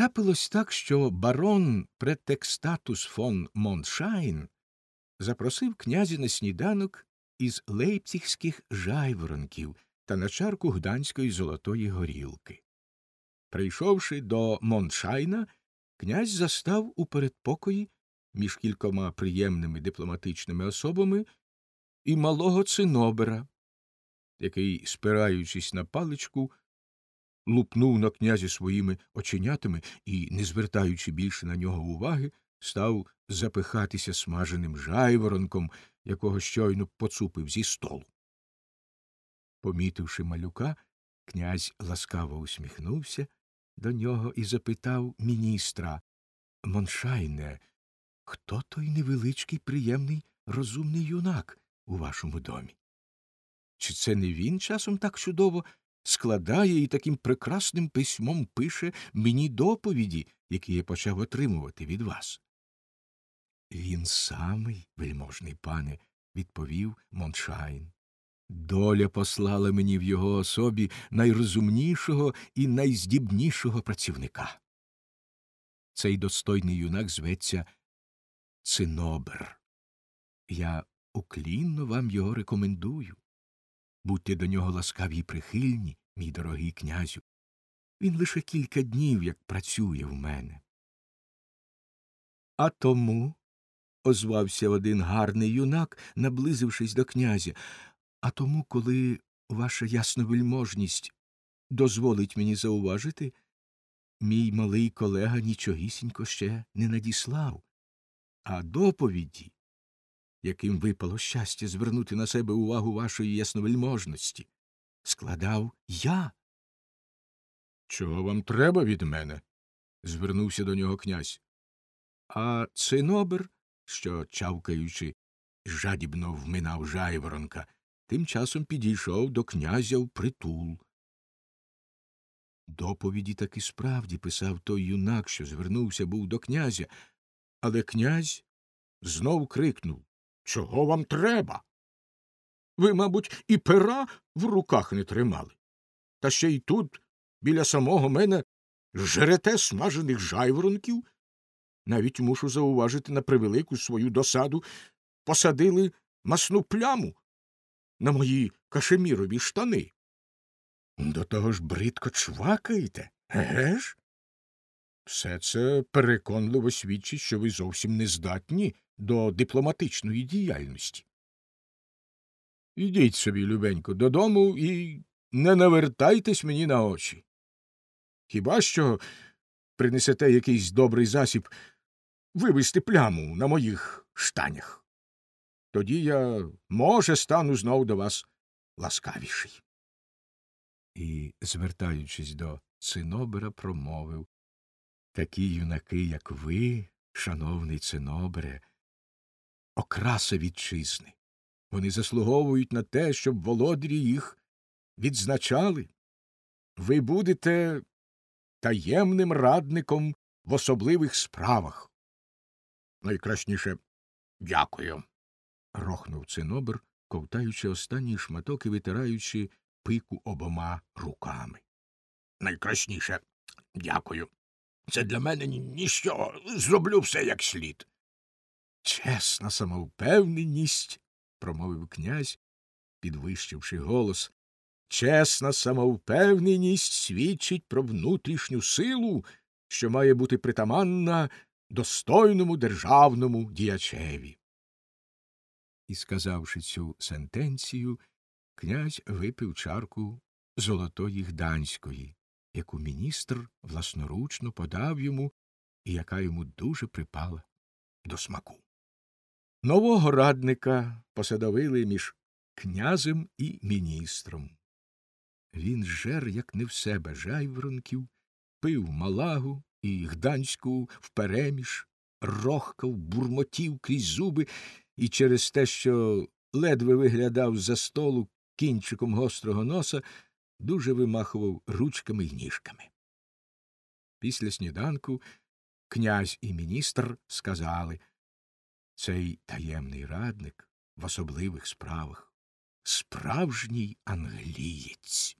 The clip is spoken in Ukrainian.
Трапилось так, що барон претекстатус фон Моншайн запросив князя на сніданок із лейпцігських жайворонків та на чарку гданської золотої горілки. Прийшовши до Моншайна, князь застав у передпокої між кількома приємними дипломатичними особами і малого цинобера, який, спираючись на паличку, лупнув на князя своїми оченятами і, не звертаючи більше на нього уваги, став запихатися смаженим жайворонком, якого щойно поцупив зі столу. Помітивши малюка, князь ласкаво усміхнувся до нього і запитав міністра Моншайне, хто той невеличкий, приємний, розумний юнак у вашому домі? Чи це не він часом так чудово складає і таким прекрасним письмом пише мені доповіді, які я почав отримувати від вас? Він самий, вельможний пане, відповів Моншайн. Доля послала мені в його особі найрозумнішого і найздібнішого працівника. Цей достойний юнак зветься Цинобер. Я уклінно вам його рекомендую. Будьте до нього ласкаві й прихильні, мій дорогий князю. Він лише кілька днів як працює в мене. А тому, озвався один гарний юнак, наблизившись до князя, а тому, коли ваша ясновельможність дозволить мені зауважити, мій малий колега нічогісінько ще не надіслав, а доповіді, яким випало щастя звернути на себе увагу вашої ясновельможності, складав я. Чого вам треба від мене? звернувся до нього князь. А цинобер, що, чавкаючи, жадібно вминав жайворонка, тим часом підійшов до князя в притул. Доповіді таки справді писав той юнак, що звернувся був до князя, але князь знов крикнув Чого вам треба? Ви, мабуть, і пера в руках не тримали. Та ще й тут, біля самого мене, жерете смажених жайворонків. Навіть мушу зауважити на превелику свою досаду, посадили масну пляму на мої кашемірові штани. До того ж бридко чвакаєте, еге ж? Все це переконливо свідчить, що ви зовсім не здатні до дипломатичної діяльності. Ідіть собі, любенько, додому і не навертайтесь мені на очі. Хіба що принесете якийсь добрий засіб вивести пляму на моїх штанях. Тоді я, може, стану знов до вас ласкавіший. І, звертаючись до цинобера, промовив Такі юнаки, як ви, шановний цинобере, окраса вітчизни. Вони заслуговують на те, щоб володарі їх відзначали. Ви будете таємним радником в особливих справах. Найкрасніше дякую. рохнув цинобер, ковтаючи останній шматок і витираючи пику обома руками. Найкрасніше дякую. Це для мене ніщо. Зроблю все як слід. Чесна самовпевненість, промовив князь, підвищивши голос. Чесна самовпевненість свідчить про внутрішню силу, що має бути притаманна достойному державному діячеві. І, сказавши цю сентенцію, князь випив чарку золотої гданської, яку міністр власноручно подав йому і яка йому дуже припала до смаку. Нового радника посадовили між князем і міністром. Він жер, як не в себе, жайворонків, пив малагу і гданську впереміж, рохкав, бурмотів крізь зуби і через те, що ледве виглядав за столу кінчиком гострого носа, дуже вимахував ручками й ніжками. Після сніданку князь і міністр сказали цей таємний радник в особливих справах справжній англієць.